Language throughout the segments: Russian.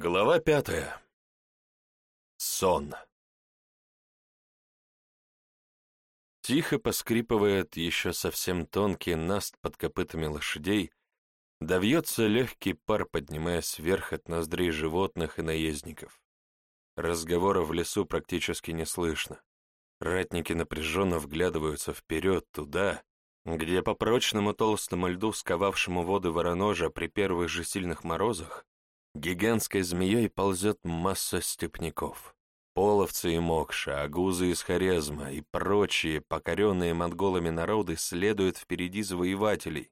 Глава пятая. Сон. Тихо поскрипывает еще совсем тонкий наст под копытами лошадей, да вьется легкий пар, поднимаясь вверх от ноздрей животных и наездников. Разговоров в лесу практически не слышно. Ратники напряженно вглядываются вперед, туда, где по прочному толстому льду, сковавшему воды вороножа при первых же сильных морозах, гигантской змеей ползет масса степняков. Половцы и Мокша, агузы из Хорезма и прочие покоренные монголами народы следуют впереди завоевателей,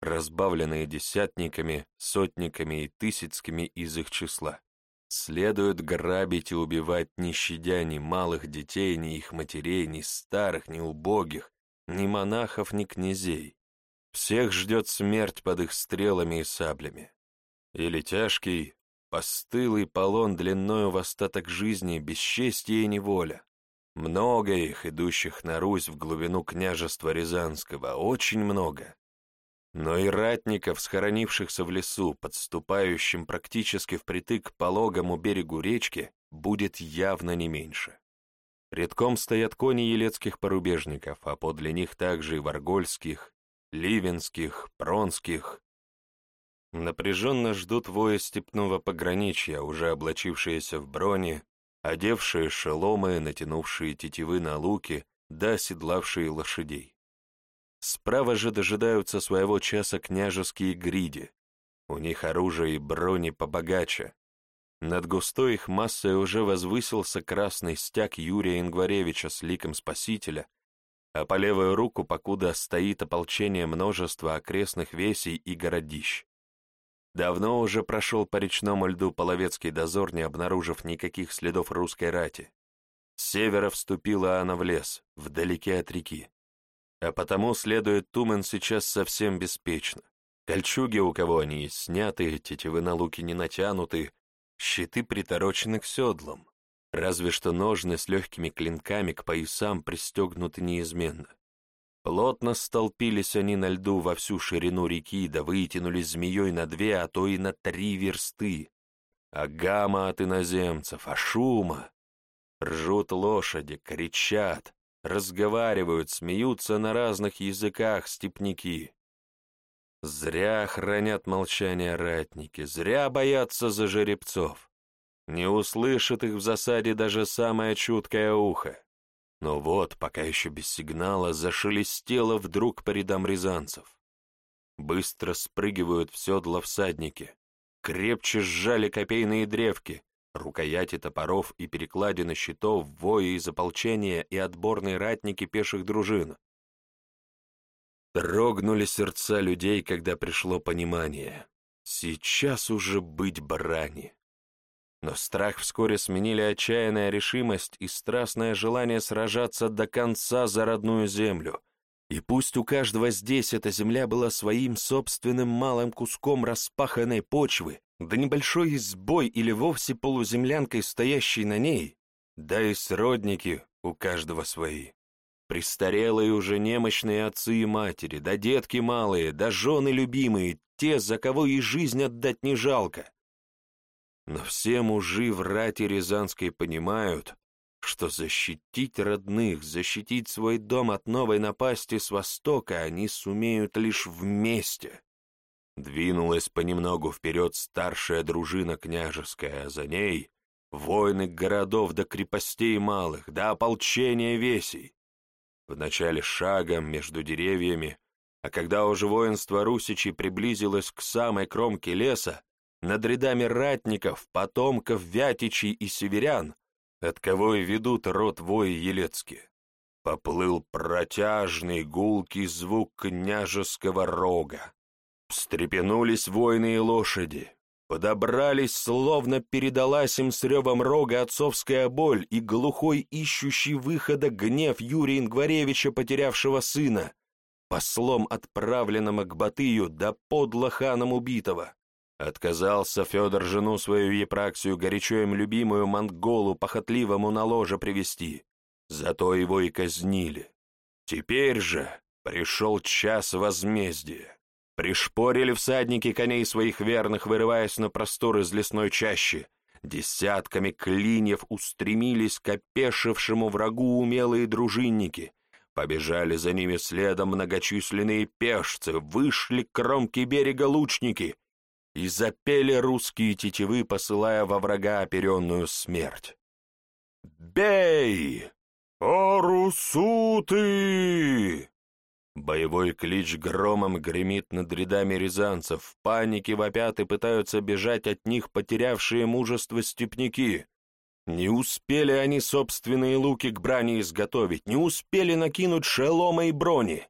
разбавленные десятниками, сотниками и тысяцкими из их числа. Следует грабить и убивать, не щадя ни малых детей, ни их матерей, ни старых, ни убогих, ни монахов, ни князей. Всех ждет смерть под их стрелами и саблями. Или тяжкий, постылый полон длиною в остаток жизни, бесчестие и неволя. Много их, идущих на Русь в глубину княжества Рязанского, очень много. Но и ратников, схоронившихся в лесу, подступающим практически впритык к пологому берегу речки, будет явно не меньше. Редком стоят кони елецких порубежников, а подле них также и варгольских, ливенских, пронских. Напряженно ждут воя степного пограничья, уже облачившиеся в брони, одевшие шеломы, натянувшие тетивы на луки, да оседлавшие лошадей. Справа же дожидаются своего часа княжеские гриди. У них оружие и брони побогаче. Над густой их массой уже возвысился красный стяг Юрия Ингваревича с ликом спасителя, а по левую руку покуда стоит ополчение множества окрестных весей и городищ. Давно уже прошел по речному льду половецкий дозор, не обнаружив никаких следов русской рати. С севера вступила она в лес, вдалеке от реки а потому следует Тумен сейчас совсем беспечно. Кольчуги у кого они сняты, тетивы на луки не натянуты, щиты приторочены к седлам, разве что ножны с легкими клинками к поясам пристегнуты неизменно. Плотно столпились они на льду во всю ширину реки, да вытянулись змеей на две, а то и на три версты. А гамма от иноземцев, а шума! Ржут лошади, кричат, разговаривают, смеются на разных языках степняки. Зря хранят молчание ратники, зря боятся за жеребцов. Не услышит их в засаде даже самое чуткое ухо. Но вот, пока еще без сигнала, зашелестело вдруг по рядам рязанцев. Быстро спрыгивают в седла всадники, крепче сжали копейные древки, Рукояти топоров и перекладины щитов, вои из ополчения и отборные ратники пеших дружин. Дрогнули сердца людей, когда пришло понимание. Сейчас уже быть барани. Но страх вскоре сменили отчаянная решимость и страстное желание сражаться до конца за родную землю. И пусть у каждого здесь эта земля была своим собственным малым куском распаханной почвы, да небольшой избой или вовсе полуземлянкой, стоящей на ней, да и сродники у каждого свои. Престарелые уже немощные отцы и матери, да детки малые, да жены любимые, те, за кого и жизнь отдать не жалко. Но все мужи в рате Рязанской понимают, что защитить родных, защитить свой дом от новой напасти с востока они сумеют лишь вместе. Двинулась понемногу вперед старшая дружина княжеская, а за ней — воины городов до крепостей малых, до ополчения весей. Вначале шагом между деревьями, а когда уже воинство русичей приблизилось к самой кромке леса, над рядами ратников, потомков вятичей и северян, от кого и ведут род вои Елецки, поплыл протяжный гулкий звук княжеского рога. Встрепенулись воины и лошади. Подобрались, словно передалась им с ревом рога отцовская боль и глухой ищущий выхода гнев Юрия Ингваревича, потерявшего сына, послом отправленным к Батыю да подло ханом убитого. Отказался Федор жену свою Епраксию, горячо им любимую монголу, похотливому на ложе привести. Зато его и казнили. Теперь же пришел час возмездия. Пришпорили всадники коней своих верных, вырываясь на простор из лесной чащи. Десятками клиньев устремились к опешившему врагу умелые дружинники. Побежали за ними следом многочисленные пешцы, вышли к кромке берега лучники и запели русские тетивы, посылая во врага оперенную смерть. «Бей! О, русуты!» Боевой клич громом гремит над рядами рязанцев, в панике вопят и пытаются бежать от них потерявшие мужество степняки. Не успели они собственные луки к брани изготовить, не успели накинуть шелома и брони.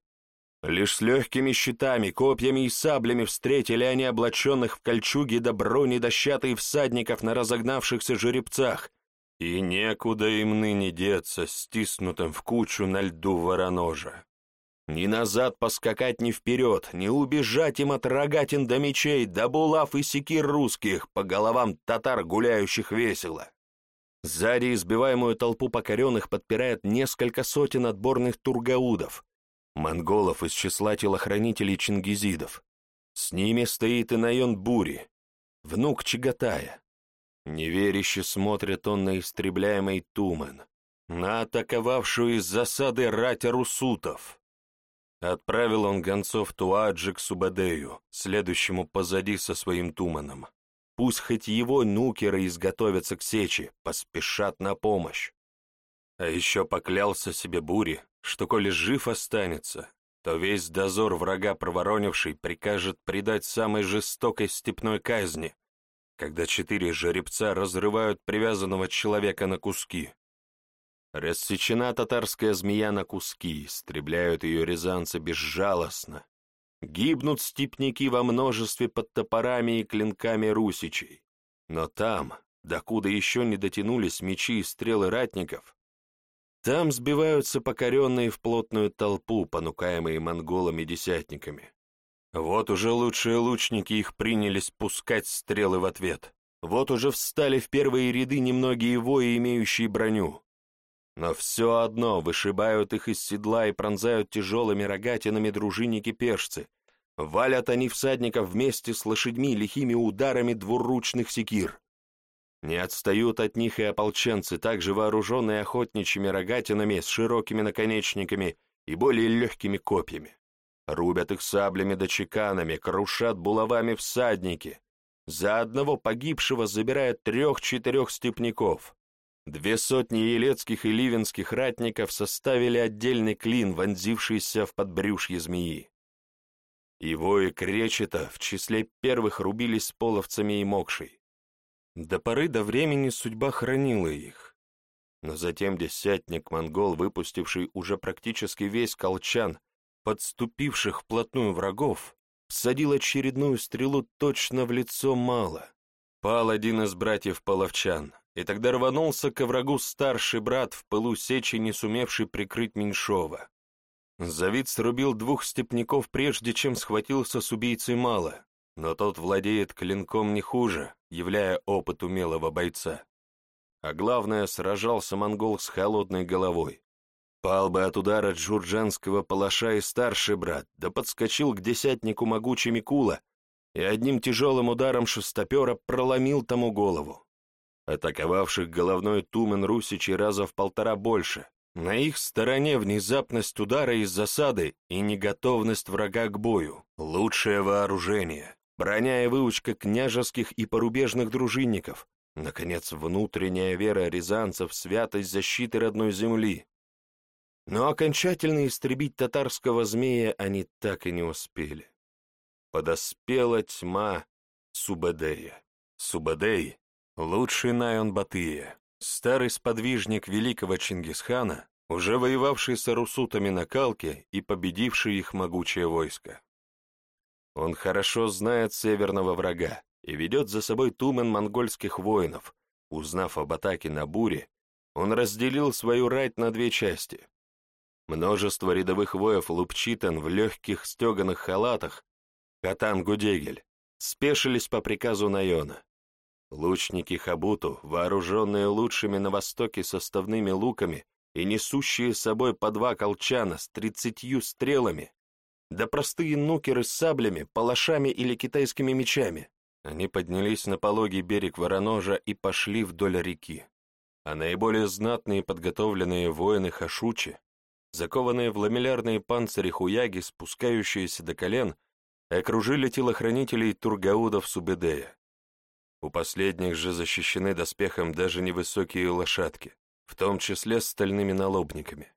Лишь с легкими щитами, копьями и саблями встретили они облаченных в кольчуги до брони дощатые всадников на разогнавшихся жеребцах, и некуда им ныне деться, стиснутым в кучу на льду вороножа. Ни назад поскакать, ни вперед, ни убежать им от рогатин до мечей, до булав и секир русских, по головам татар, гуляющих весело. Сзади избиваемую толпу покоренных подпирает несколько сотен отборных тургаудов, монголов из числа телохранителей чингизидов. С ними стоит и Найон Бури, внук Чагатая. Неверяще смотрит он на истребляемый Тумен, на атаковавшую из засады рать русутов. Отправил он гонцов Туаджи к Субадею, следующему позади со своим туманом. Пусть хоть его нукеры изготовятся к сече, поспешат на помощь. А еще поклялся себе Бури, что коли жив останется, то весь дозор врага проворонивший прикажет предать самой жестокой степной казни, когда четыре жеребца разрывают привязанного человека на куски. Рассечена татарская змея на куски, истребляют ее рязанцы безжалостно. Гибнут степняки во множестве под топорами и клинками русичей. Но там, докуда еще не дотянулись мечи и стрелы ратников, там сбиваются покоренные в плотную толпу, понукаемые монголами-десятниками. Вот уже лучшие лучники их принялись пускать стрелы в ответ. Вот уже встали в первые ряды немногие вои, имеющие броню. Но все одно вышибают их из седла и пронзают тяжелыми рогатинами дружинники-пешцы. Валят они всадников вместе с лошадьми лихими ударами двуручных секир. Не отстают от них и ополченцы, также вооруженные охотничьими рогатинами с широкими наконечниками и более легкими копьями. Рубят их саблями да чеканами, крушат булавами всадники. За одного погибшего забирают трех-четырех степняков. Две сотни елецких и ливенских ратников составили отдельный клин, вонзившийся в подбрюшье змеи. Его и кречета в числе первых рубились с половцами и мокшей. До поры до времени судьба хранила их. Но затем десятник монгол, выпустивший уже практически весь колчан, подступивших вплотную врагов, всадил очередную стрелу точно в лицо мало. Пал один из братьев половчан, и тогда рванулся к врагу старший брат в пылу сечи, не сумевший прикрыть меньшого. Завид срубил двух степняков, прежде чем схватился с убийцей мало, но тот владеет клинком не хуже, являя опыт умелого бойца. А главное, сражался монгол с холодной головой. Пал бы от удара джурджанского палаша и старший брат, да подскочил к десятнику могучий Микула и одним тяжелым ударом шестопера проломил тому голову. Атаковавших головной тумен русичей раза в полтора больше. На их стороне внезапность удара из засады и неготовность врага к бою. Лучшее вооружение. Броня и выучка княжеских и порубежных дружинников. Наконец, внутренняя вера рязанцев в святость защиты родной земли. Но окончательно истребить татарского змея они так и не успели. Подоспела тьма Субадея. Субадей Лучший Найон Батыя, старый сподвижник великого Чингисхана, уже воевавший с арусутами на Калке и победивший их могучее войско. Он хорошо знает северного врага и ведет за собой тумен монгольских воинов. Узнав об атаке на буре, он разделил свою рать на две части. Множество рядовых воев лупчитан в легких стеганых халатах, катан-гудегель, спешились по приказу Найона. Лучники Хабуту, вооруженные лучшими на Востоке составными луками и несущие с собой по два колчана с тридцатью стрелами, да простые нукеры с саблями, палашами или китайскими мечами. Они поднялись на пологий берег Вороножа и пошли вдоль реки. А наиболее знатные подготовленные воины Хашучи, закованные в ламеллярные панцири хуяги, спускающиеся до колен, окружили телохранителей Тургаудов Субедея. У последних же защищены доспехом даже невысокие лошадки, в том числе с стальными налобниками.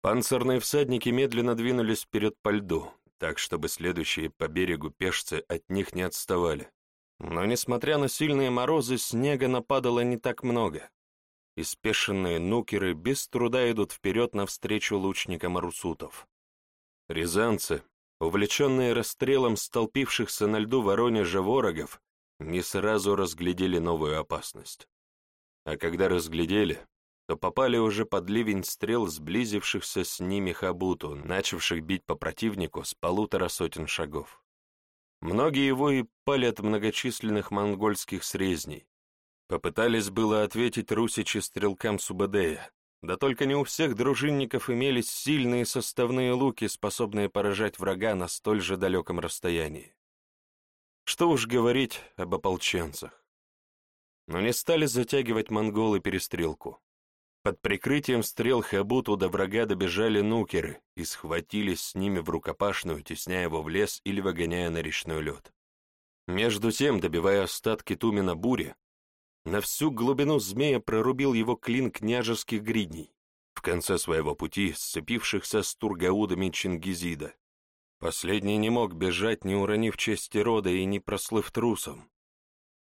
Панцирные всадники медленно двинулись вперед по льду, так, чтобы следующие по берегу пешцы от них не отставали. Но, несмотря на сильные морозы, снега нападало не так много. И спешенные нукеры без труда идут вперед навстречу лучникам арусутов. Рязанцы, увлеченные расстрелом столпившихся на льду Воронежа ворогов, не сразу разглядели новую опасность. А когда разглядели, то попали уже под ливень стрел сблизившихся с ними хабуту, начавших бить по противнику с полутора сотен шагов. Многие его и пали от многочисленных монгольских срезней. Попытались было ответить русичи стрелкам Субадея, да только не у всех дружинников имелись сильные составные луки, способные поражать врага на столь же далеком расстоянии. Что уж говорить об ополченцах. Но не стали затягивать монголы перестрелку. Под прикрытием стрел Хабуту до врага добежали нукеры и схватились с ними в рукопашную, тесняя его в лес или выгоняя на речной лед. Между тем, добивая остатки Тумена бури, на всю глубину змея прорубил его клин княжеских гридней, в конце своего пути сцепившихся с тургаудами Чингизида. Последний не мог бежать, не уронив чести рода и не прослыв трусом,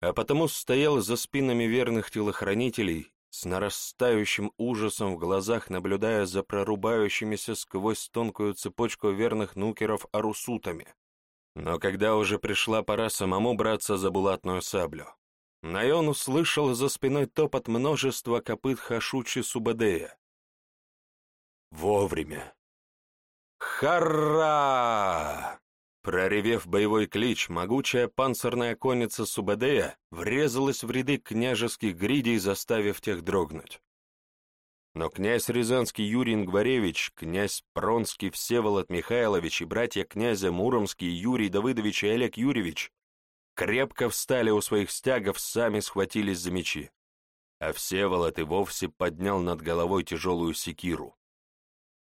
а потому стоял за спинами верных телохранителей с нарастающим ужасом в глазах, наблюдая за прорубающимися сквозь тонкую цепочку верных нукеров арусутами. Но когда уже пришла пора самому браться за булатную саблю, Найон услышал за спиной топот множества копыт Хашучи Субадея. Вовремя. «Хара!» Проревев боевой клич, могучая панцирная конница Субадея врезалась в ряды княжеских гридей, заставив тех дрогнуть. Но князь Рязанский Юрий Ингваревич, князь Пронский Всеволод Михайлович и братья князя Муромский Юрий Давыдович и Олег Юрьевич крепко встали у своих стягов, сами схватились за мечи. А Всеволод и вовсе поднял над головой тяжелую секиру.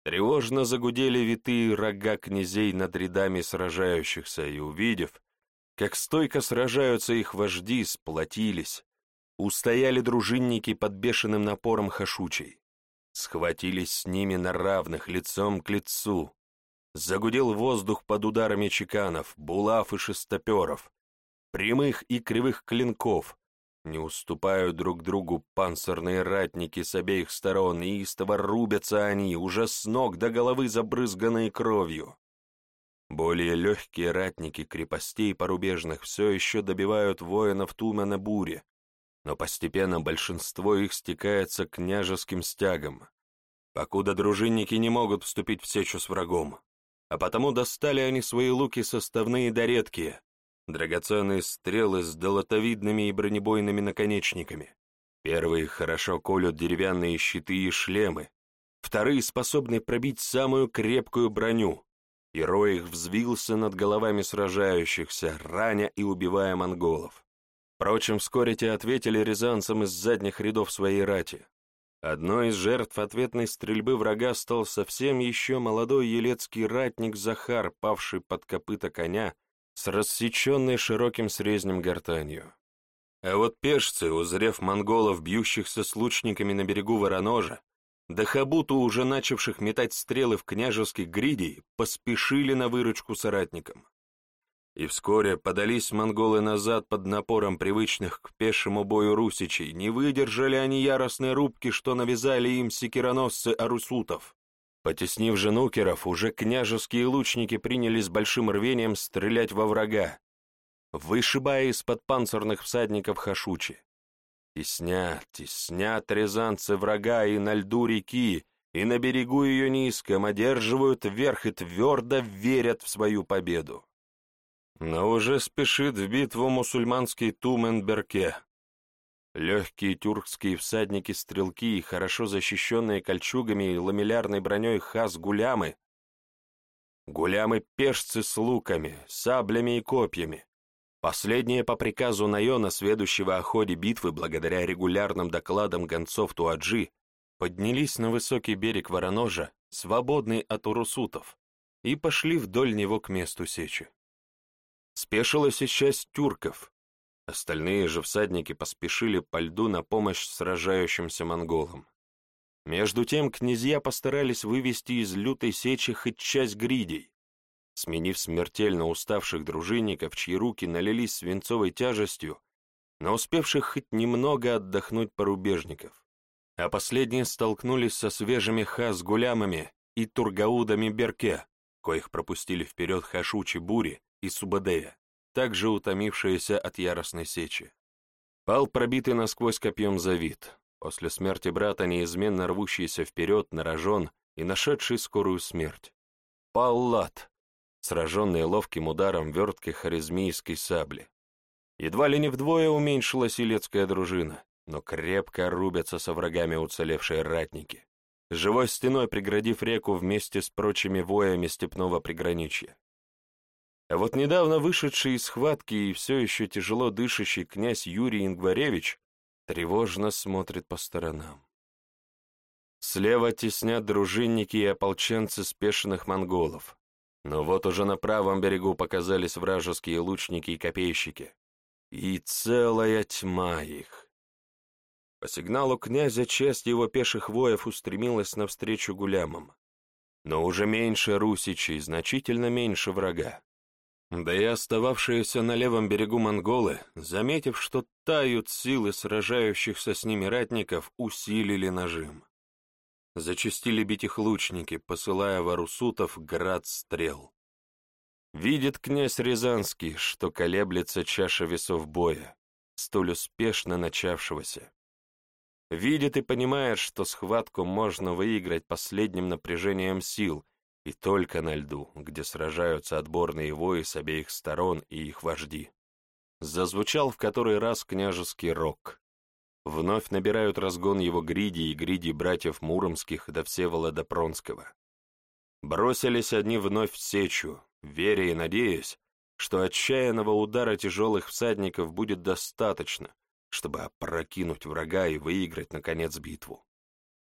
Тревожно загудели витые рога князей над рядами сражающихся, и, увидев, как стойко сражаются их вожди, сплотились, устояли дружинники под бешеным напором хашучей, схватились с ними на равных, лицом к лицу. Загудел воздух под ударами чеканов, булав и шестоперов, прямых и кривых клинков, не уступают друг другу панцирные ратники с обеих сторон, и истово рубятся они, уже с ног до головы забрызганные кровью. Более легкие ратники крепостей порубежных все еще добивают воинов Тумана буре, но постепенно большинство их стекается к княжеским стягам, покуда дружинники не могут вступить в сечу с врагом, а потому достали они свои луки составные да редкие, драгоценные стрелы с долотовидными и бронебойными наконечниками. Первые хорошо колют деревянные щиты и шлемы, вторые способны пробить самую крепкую броню. И их взвился над головами сражающихся, раня и убивая монголов. Впрочем, вскоре те ответили рязанцам из задних рядов своей рати. Одной из жертв ответной стрельбы врага стал совсем еще молодой елецкий ратник Захар, павший под копыта коня с рассеченной широким срезнем гортанью. А вот пешцы, узрев монголов, бьющихся с лучниками на берегу Вороножа, да хабуту, уже начавших метать стрелы в княжеских гридей, поспешили на выручку соратникам. И вскоре подались монголы назад под напором привычных к пешему бою русичей, не выдержали они яростной рубки, что навязали им секироносцы арусутов. Потеснив женукеров, уже княжеские лучники принялись большим рвением стрелять во врага, вышибая из-под панцирных всадников хашучи. Теснят, теснят рязанцы врага и на льду реки, и на берегу ее низком одерживают вверх и твердо верят в свою победу. Но уже спешит в битву мусульманский Туменберке, Легкие тюркские всадники-стрелки, хорошо защищенные кольчугами и ламеллярной броней хас-гулямы, Гулямы-пешцы с луками, саблями и копьями. Последние по приказу Найона, сведущего о ходе битвы благодаря регулярным докладам гонцов Туаджи, поднялись на высокий берег Вороножа, свободный от урусутов, и пошли вдоль него к месту сечи. Спешилась и часть тюрков. Остальные же всадники поспешили по льду на помощь сражающимся монголам. Между тем князья постарались вывести из лютой сечи хоть часть гридей, сменив смертельно уставших дружинников, чьи руки налились свинцовой тяжестью, но успевших хоть немного отдохнуть порубежников. А последние столкнулись со свежими хас-гулямами и тургаудами Берке, коих пропустили вперед Хашучи Бури и Субадея, также утомившиеся от яростной сечи. Пал пробитый насквозь копьем Завид, после смерти брата неизменно рвущийся вперед на рожон и нашедший скорую смерть. Пал Лат, сраженный ловким ударом верткой харизмийской сабли. Едва ли не вдвое уменьшилась илецкая дружина, но крепко рубятся со врагами уцелевшие ратники, живой стеной преградив реку вместе с прочими воями степного приграничья. А вот недавно вышедший из схватки и все еще тяжело дышащий князь Юрий Ингваревич тревожно смотрит по сторонам. Слева теснят дружинники и ополченцы спешенных монголов. Но вот уже на правом берегу показались вражеские лучники и копейщики. И целая тьма их. По сигналу князя часть его пеших воев устремилась навстречу гулямам. Но уже меньше русичей, значительно меньше врага. Да и остававшиеся на левом берегу монголы, заметив, что тают силы сражающихся с ними ратников, усилили нажим. Зачастили бить их лучники, посылая варусутов град стрел. Видит князь Рязанский, что колеблется чаша весов боя, столь успешно начавшегося. Видит и понимает, что схватку можно выиграть последним напряжением сил — и только на льду, где сражаются отборные вои с обеих сторон и их вожди. Зазвучал в который раз княжеский рок. Вновь набирают разгон его гриди и гриди братьев Муромских до Всеволода Пронского. Бросились одни вновь в сечу, веря и надеясь, что отчаянного удара тяжелых всадников будет достаточно, чтобы опрокинуть врага и выиграть, наконец, битву.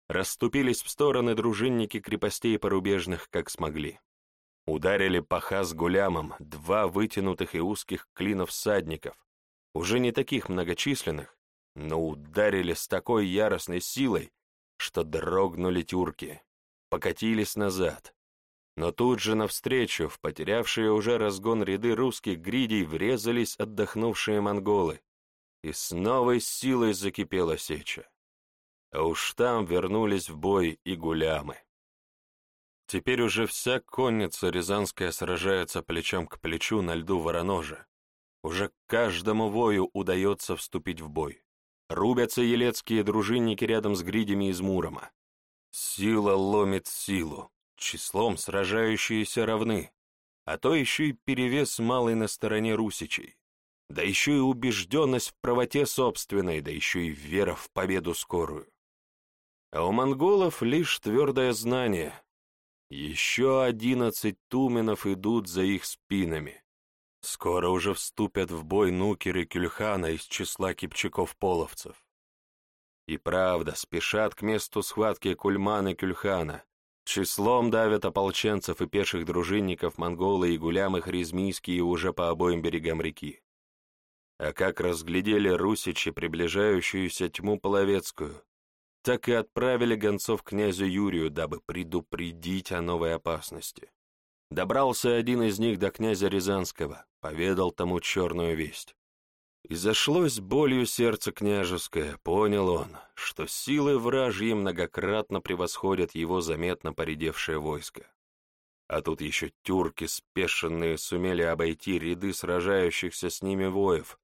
Расступились в стороны дружинники крепостей порубежных, как смогли. Ударили по хас-гулямам два вытянутых и узких клинов всадников, уже не таких многочисленных, но ударили с такой яростной силой, что дрогнули тюрки, покатились назад. Но тут же навстречу, в потерявшие уже разгон ряды русских гридей, врезались отдохнувшие монголы, и с новой силой закипела сеча а уж там вернулись в бой и гулямы. Теперь уже вся конница рязанская сражается плечом к плечу на льду Вороножа. Уже каждому вою удается вступить в бой. Рубятся елецкие дружинники рядом с гридями из Мурома. Сила ломит силу, числом сражающиеся равны, а то еще и перевес малый на стороне русичей. Да еще и убежденность в правоте собственной, да еще и вера в победу скорую. А у монголов лишь твердое знание. Еще одиннадцать туменов идут за их спинами. Скоро уже вступят в бой нукеры Кюльхана из числа кипчаков-половцев. И правда, спешат к месту схватки Кульмана и Кюльхана. Числом давят ополченцев и пеших дружинников монголы и гулямы харизмийские уже по обоим берегам реки. А как разглядели русичи приближающуюся тьму половецкую, так и отправили гонцов князю Юрию, дабы предупредить о новой опасности. Добрался один из них до князя Рязанского, поведал тому черную весть. И зашлось болью сердце княжеское, понял он, что силы вражьи многократно превосходят его заметно поредевшее войско. А тут еще тюрки спешенные сумели обойти ряды сражающихся с ними воев,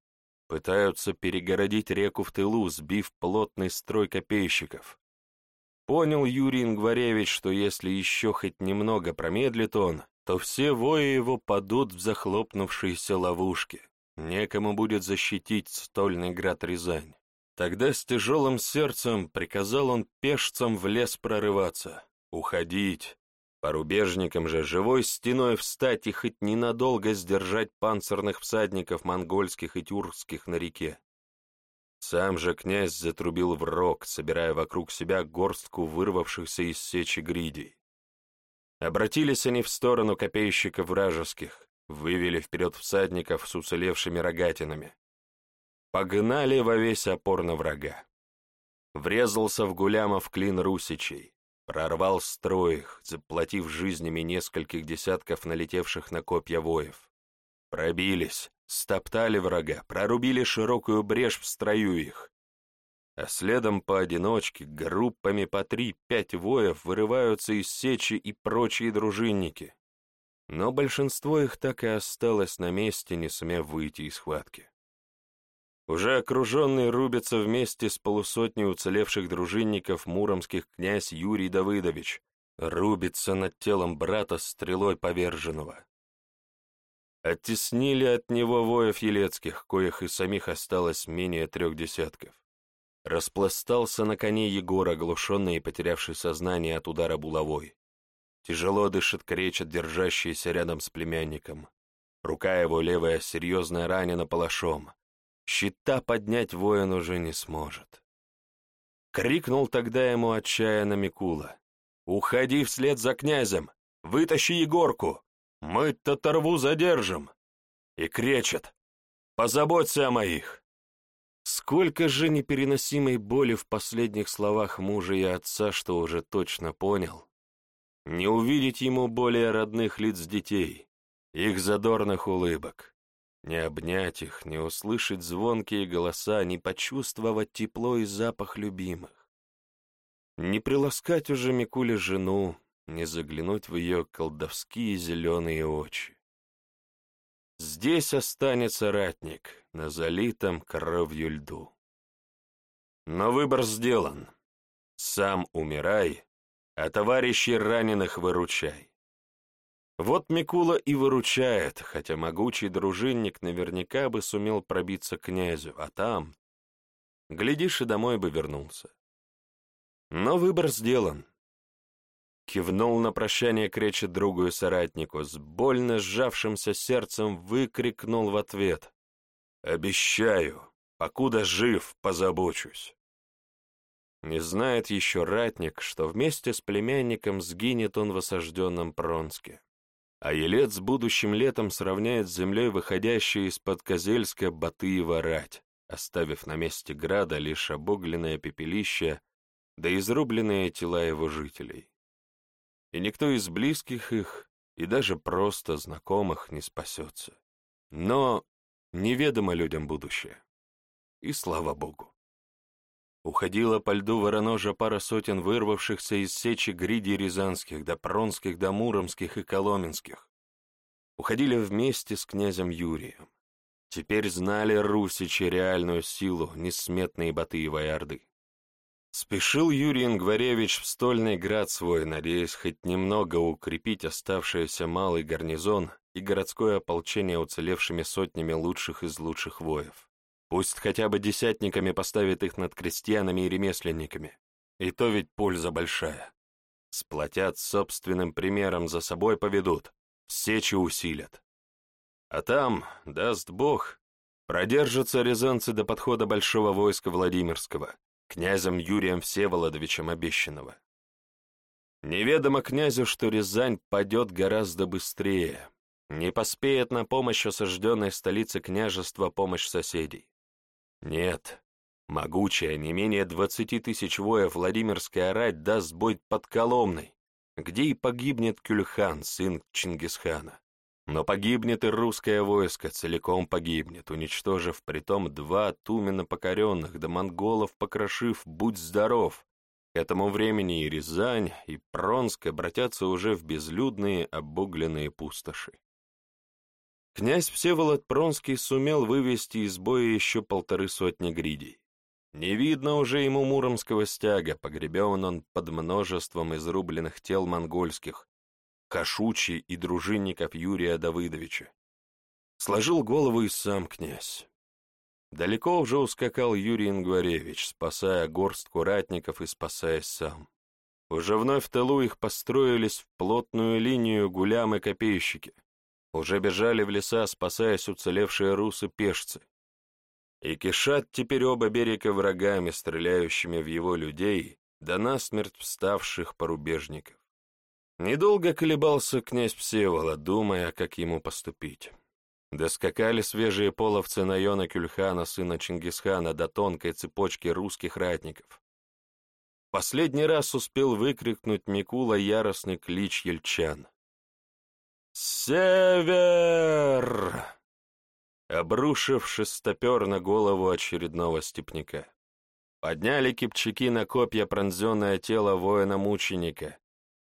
Пытаются перегородить реку в тылу, сбив плотный строй копейщиков. Понял Юрий Ингваревич, что если еще хоть немного промедлит он, то все вои его падут в захлопнувшиеся ловушки. Некому будет защитить стольный град Рязань. Тогда с тяжелым сердцем приказал он пешцам в лес прорываться, уходить, По рубежникам же живой стеной встать и хоть ненадолго сдержать панцирных всадников монгольских и тюркских на реке. Сам же князь затрубил в рог, собирая вокруг себя горстку вырвавшихся из сечи гридей. Обратились они в сторону копейщиков вражеских, вывели вперед всадников с уцелевшими рогатинами. Погнали во весь опор на врага. Врезался в Гулямов клин русичей, прорвал строй их, заплатив жизнями нескольких десятков налетевших на копья воев. Пробились, стоптали врага, прорубили широкую брешь в строю их. А следом поодиночке, группами по три-пять воев вырываются из сечи и прочие дружинники. Но большинство их так и осталось на месте, не сумев выйти из схватки. Уже окруженный рубится вместе с полусотней уцелевших дружинников муромских князь Юрий Давыдович, рубится над телом брата стрелой поверженного. Оттеснили от него воев елецких, коих и самих осталось менее трех десятков. Распластался на коне Егор, оглушенный и потерявший сознание от удара булавой. Тяжело дышит кречет, держащийся рядом с племянником. Рука его левая серьезно ранена палашом. Щита поднять воин уже не сможет. Крикнул тогда ему отчаянно Микула. «Уходи вслед за князем! Вытащи Егорку! Мы татарву задержим!» И кречет. «Позаботься о моих!» Сколько же непереносимой боли в последних словах мужа и отца, что уже точно понял. Не увидеть ему более родных лиц детей, их задорных улыбок. Не обнять их, не услышать звонкие голоса, не почувствовать тепло и запах любимых. Не приласкать уже Микуле жену, не заглянуть в ее колдовские зеленые очи. Здесь останется ратник на залитом кровью льду. Но выбор сделан. Сам умирай, а товарищей раненых выручай. Вот Микула и выручает, хотя могучий дружинник наверняка бы сумел пробиться к князю, а там... Глядишь, и домой бы вернулся. Но выбор сделан. Кивнул на прощание кречет другу и соратнику, с больно сжавшимся сердцем выкрикнул в ответ. «Обещаю, покуда жив, позабочусь». Не знает еще ратник, что вместе с племянником сгинет он в осажденном Пронске а Елец будущим летом сравняет с землей выходящую из-под Козельска Батыева рать, оставив на месте града лишь обугленное пепелище да изрубленные тела его жителей. И никто из близких их, и даже просто знакомых не спасется. Но неведомо людям будущее. И слава Богу. Уходила по льду вороножа пара сотен вырвавшихся из сечи гриди рязанских, да пронских, да муромских и коломенских. Уходили вместе с князем Юрием. Теперь знали русичи реальную силу несметной Батыевой Орды. Спешил Юрий Ингваревич в стольный град свой, надеясь хоть немного укрепить оставшийся малый гарнизон и городское ополчение уцелевшими сотнями лучших из лучших воев. Пусть хотя бы десятниками поставит их над крестьянами и ремесленниками. И то ведь польза большая. Сплотят собственным примером, за собой поведут, сечи усилят. А там, даст Бог, продержатся рязанцы до подхода большого войска Владимирского, князем Юрием Всеволодовичем обещанного. Неведомо князю, что Рязань падет гораздо быстрее, не поспеет на помощь осажденной столице княжества помощь соседей. Нет, могучая, не менее двадцати тысяч воев Владимирская рать даст бой под Коломной, где и погибнет Кюльхан, сын Чингисхана. Но погибнет и русское войско, целиком погибнет, уничтожив притом два туменно покоренных, да монголов покрошив, будь здоров. К этому времени и Рязань, и Пронск обратятся уже в безлюдные обугленные пустоши. Князь Всеволод Пронский сумел вывести из боя еще полторы сотни гридей. Не видно уже ему муромского стяга, погребен он под множеством изрубленных тел монгольских, Кашучи и дружинников Юрия Давыдовича. Сложил голову и сам князь. Далеко уже ускакал Юрий Ингваревич, спасая горстку ратников и спасаясь сам. Уже вновь в тылу их построились в плотную линию гулямы-копейщики. Уже бежали в леса, спасаясь уцелевшие русы-пешцы. И кишат теперь оба берега врагами, стреляющими в его людей, да насмерть вставших порубежников. Недолго колебался князь Всеволод, думая, как ему поступить. Доскакали свежие половцы Найона Кюльхана, сына Чингисхана, до тонкой цепочки русских ратников. Последний раз успел выкрикнуть Микула яростный клич ельчан. «Север!» обрушив шестопер на голову очередного степняка. Подняли кипчаки на копья пронзенное тело воина-мученика,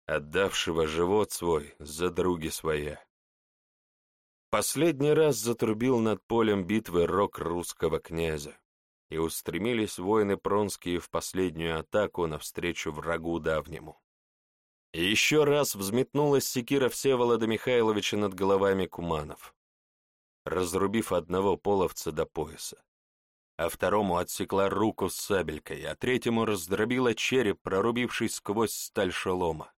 отдавшего живот свой за други своя. Последний раз затрубил над полем битвы рок русского князя и устремились воины Пронские в последнюю атаку навстречу врагу давнему. Еще раз взметнулась секира Всеволода Михайловича над головами куманов, разрубив одного половца до пояса, а второму отсекла руку с сабелькой, а третьему раздробила череп, прорубившись сквозь сталь шелома.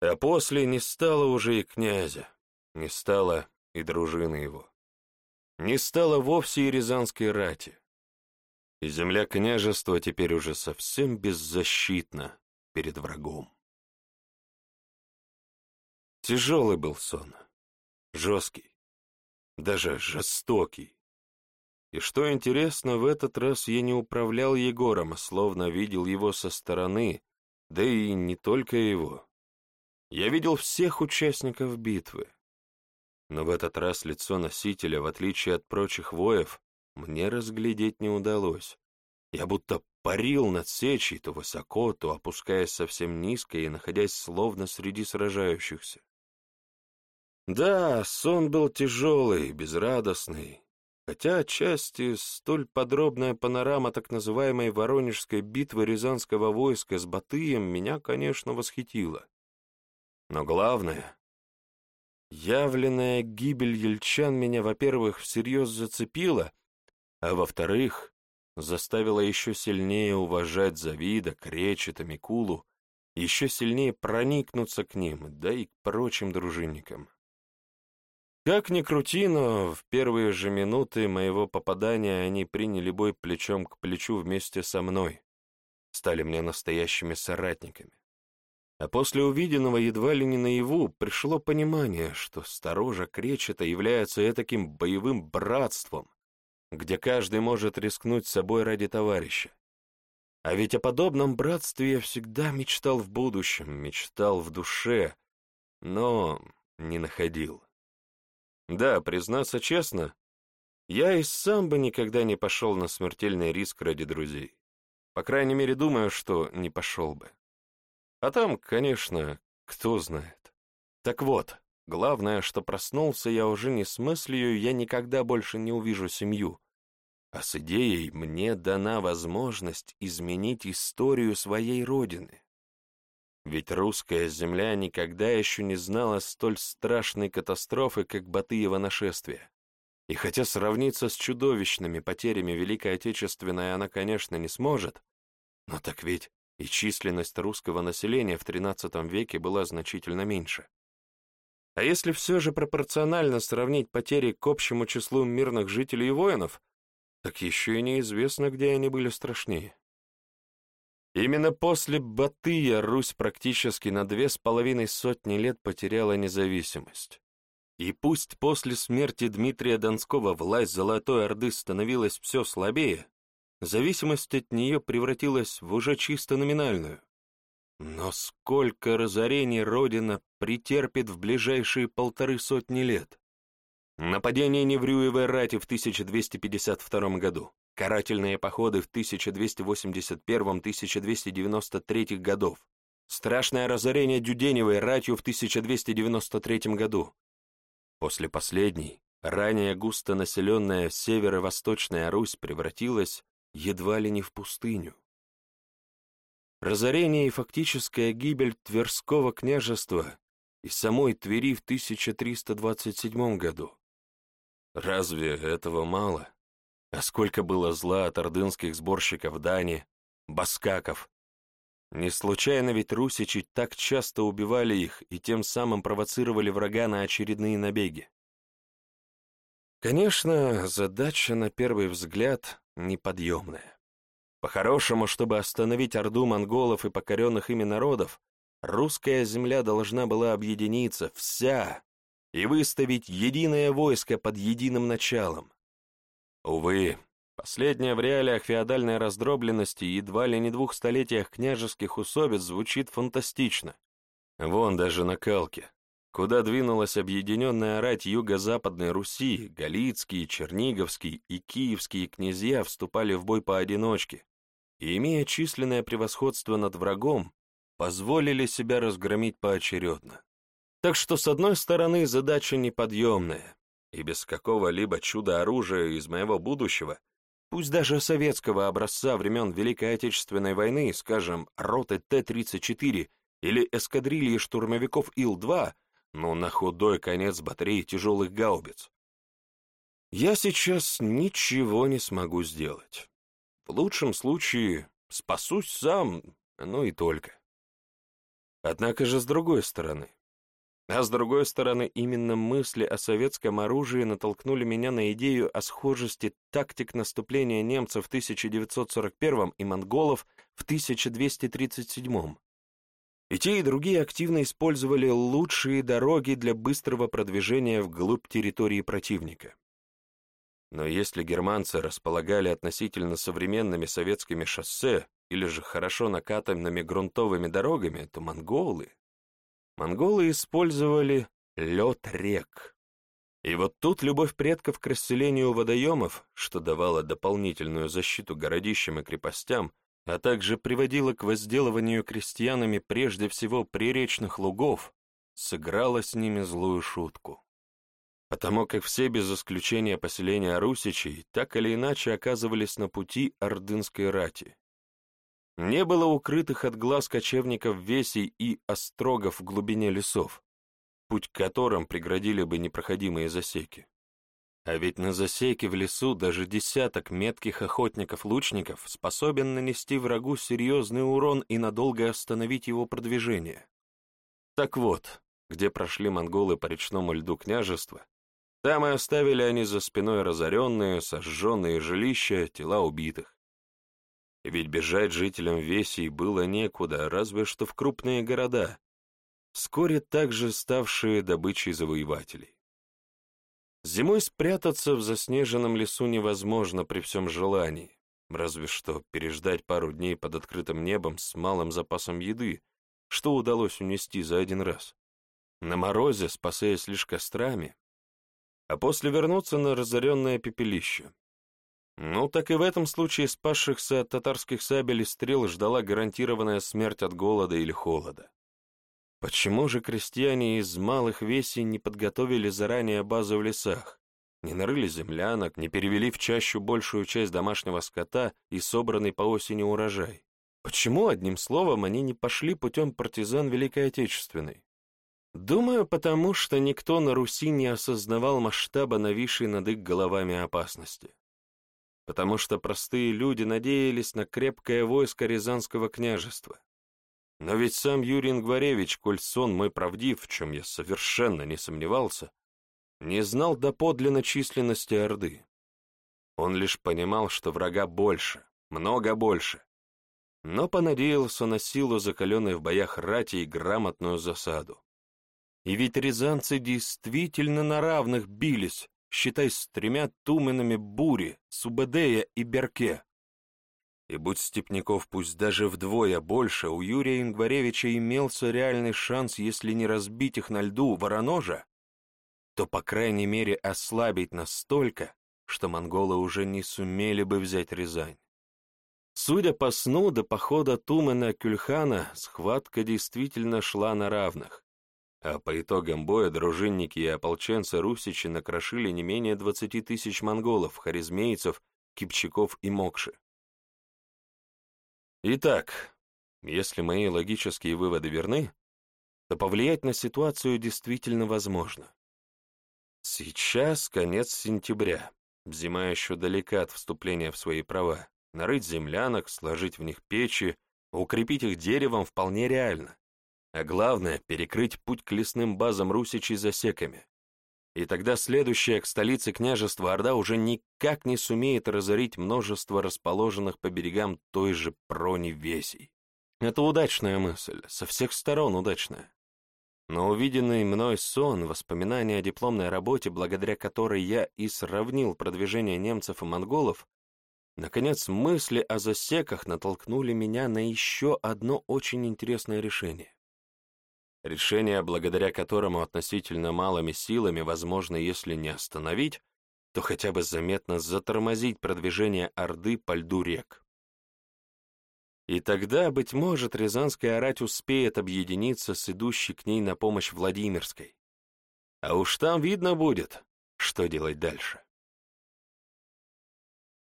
А после не стало уже и князя, не стало и дружины его. Не стало вовсе и рязанской рати, и земля княжества теперь уже совсем беззащитна перед врагом. Тяжелый был сон, жесткий, даже жестокий. И что интересно, в этот раз я не управлял Егором, а словно видел его со стороны, да и не только его. Я видел всех участников битвы. Но в этот раз лицо носителя, в отличие от прочих воев, мне разглядеть не удалось. Я будто парил над сечей, то высоко, то опускаясь совсем низко и находясь словно среди сражающихся. Да, сон был тяжелый, безрадостный, хотя отчасти столь подробная панорама так называемой Воронежской битвы Рязанского войска с Батыем меня, конечно, восхитила. Но главное, явленная гибель ельчан меня, во-первых, всерьез зацепила, а во-вторых, заставила еще сильнее уважать Завида, Кречета, Микулу, еще сильнее проникнуться к ним, да и к прочим дружинникам. Как ни крути, но в первые же минуты моего попадания они приняли бой плечом к плечу вместе со мной, стали мне настоящими соратниками. А после увиденного едва ли не наяву пришло понимание, что сторожа Кречета является таким боевым братством, где каждый может рискнуть собой ради товарища. А ведь о подобном братстве я всегда мечтал в будущем, мечтал в душе, но не находил. Да, признаться честно, я и сам бы никогда не пошел на смертельный риск ради друзей. По крайней мере, думаю, что не пошел бы. А там, конечно, кто знает. Так вот, главное, что проснулся я уже не с мыслью «я никогда больше не увижу семью», а с идеей «мне дана возможность изменить историю своей родины». Ведь русская земля никогда еще не знала столь страшной катастрофы, как Батыево нашествие. И хотя сравниться с чудовищными потерями Великой Отечественной она, конечно, не сможет, но так ведь и численность русского населения в XIII веке была значительно меньше. А если все же пропорционально сравнить потери к общему числу мирных жителей и воинов, так еще и неизвестно, где они были страшнее. Именно после Батыя Русь практически на две с половиной сотни лет потеряла независимость. И пусть после смерти Дмитрия Донского власть Золотой Орды становилась все слабее, зависимость от нее превратилась в уже чисто номинальную. Но сколько разорений Родина претерпит в ближайшие полторы сотни лет? Нападение Неврюевой рати в 1252 году, карательные походы в 1281-1293 годов, страшное разорение Дюденевой ратью в 1293 году. После последней, ранее густо населенная северо-восточная Русь превратилась едва ли не в пустыню. Разорение и фактическая гибель Тверского княжества и самой Твери в 1327 году. Разве этого мало? А сколько было зла от ордынских сборщиков дани, баскаков, Не случайно ведь русичи так часто убивали их и тем самым провоцировали врага на очередные набеги. Конечно, задача на первый взгляд неподъемная. По-хорошему, чтобы остановить орду монголов и покоренных ими народов, русская земля должна была объединиться, вся, и выставить единое войско под единым началом. Увы, последнее в реалиях феодальной раздробленности и едва ли не двух столетиях княжеских усобиц звучит фантастично. Вон даже на Калке, куда двинулась объединенная рать юго-западной Руси, Галицкие, Черниговские и Киевские князья вступали в бой поодиночке и, имея численное превосходство над врагом, позволили себя разгромить поочередно. Так что, с одной стороны, задача неподъемная, и без какого-либо чуда-оружия из моего будущего, пусть даже советского образца времен Великой Отечественной войны, скажем, роты Т-34 или эскадрильи штурмовиков Ил-2, ну, на худой конец батареи тяжелых гаубиц. Я сейчас ничего не смогу сделать. В лучшем случае спасусь сам, ну и только. Однако же с другой стороны. А с другой стороны, именно мысли о советском оружии натолкнули меня на идею о схожести тактик наступления немцев в 1941 и монголов в 1237. И те, и другие активно использовали лучшие дороги для быстрого продвижения вглубь территории противника. Но если германцы располагали относительно современными советскими шоссе или же хорошо накатанными грунтовыми дорогами, то монголы... Монголы использовали лед рек. И вот тут любовь предков к расселению водоемов, что давало дополнительную защиту городищам и крепостям, а также приводила к возделыванию крестьянами прежде всего приречных лугов, сыграла с ними злую шутку. Потому как все без исключения поселения русичей так или иначе оказывались на пути ордынской рати. Не было укрытых от глаз кочевников весей и острогов в глубине лесов, путь к которым преградили бы непроходимые засеки. А ведь на засеке в лесу даже десяток метких охотников-лучников способен нанести врагу серьезный урон и надолго остановить его продвижение. Так вот, где прошли монголы по речному льду княжества, там и оставили они за спиной разоренные, сожженные жилища, тела убитых. Ведь бежать жителям Весей было некуда, разве что в крупные города, вскоре также ставшие добычей завоевателей. Зимой спрятаться в заснеженном лесу невозможно при всем желании, разве что переждать пару дней под открытым небом с малым запасом еды, что удалось унести за один раз. На морозе, спасаясь лишь кострами, а после вернуться на разоренное пепелище. Ну, так и в этом случае спасшихся от татарских сабель и стрел ждала гарантированная смерть от голода или холода. Почему же крестьяне из малых весей не подготовили заранее базы в лесах, не нарыли землянок, не перевели в чащу большую часть домашнего скота и собранный по осени урожай? Почему, одним словом, они не пошли путем партизан Великой Отечественной? Думаю, потому что никто на Руси не осознавал масштаба нависшей над их головами опасности. Потому что простые люди надеялись на крепкое войско Рязанского княжества, но ведь сам Юрий Ингваревич, коль сон мой правдив, в чем я совершенно не сомневался, не знал доподлинно численности Орды. Он лишь понимал, что врага больше, много больше, но понадеялся на силу закаленной в боях рати и грамотную засаду. И ведь рязанцы действительно на равных бились, считай, с тремя туменами бури, Субедея и Берке. И будь степняков пусть даже вдвое больше, у Юрия Ингваревича имелся реальный шанс, если не разбить их на льду вороножа, то, по крайней мере, ослабить настолько, что монголы уже не сумели бы взять Рязань. Судя по сну до похода Тумана Кюльхана, схватка действительно шла на равных, а по итогам боя дружинники и ополченцы Русичи накрошили не менее двадцати тысяч монголов, харизмейцев, кипчаков и мокши. Итак, если мои логические выводы верны, то повлиять на ситуацию действительно возможно. Сейчас конец сентября, зима еще далека от вступления в свои права, нарыть землянок, сложить в них печи, Укрепить их деревом вполне реально. А главное — перекрыть путь к лесным базам русичей засеками. И тогда следующая к столице княжества Орда уже никак не сумеет разорить множество расположенных по берегам той же прони весей. Это удачная мысль, со всех сторон удачная. Но увиденный мной сон, воспоминания о дипломной работе, благодаря которой я и сравнил продвижение немцев и монголов, наконец мысли о засеках натолкнули меня на еще одно очень интересное решение. Решение, благодаря которому относительно малыми силами возможно, если не остановить, то хотя бы заметно затормозить продвижение Орды по льду рек. И тогда, быть может, Рязанская орать успеет объединиться с идущей к ней на помощь Владимирской. А уж там видно будет, что делать дальше.